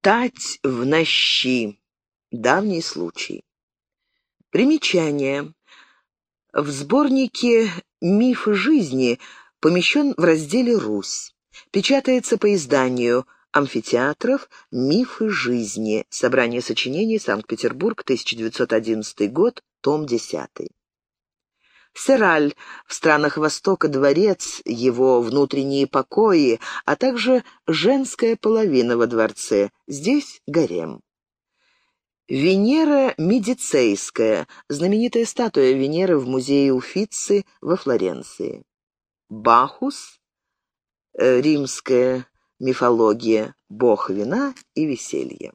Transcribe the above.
Тать в нощи. Давний случай. Примечание. В сборнике «Мифы жизни» помещен в разделе «Русь». Печатается по изданию «Амфитеатров. Мифы жизни». Собрание сочинений. Санкт-Петербург, 1911 год. Том 10. Сераль, в странах Востока дворец, его внутренние покои, а также женская половина во дворце, здесь гарем. Венера Медицейская, знаменитая статуя Венеры в музее Уффици во Флоренции. Бахус, э, римская мифология, бог вина и веселья.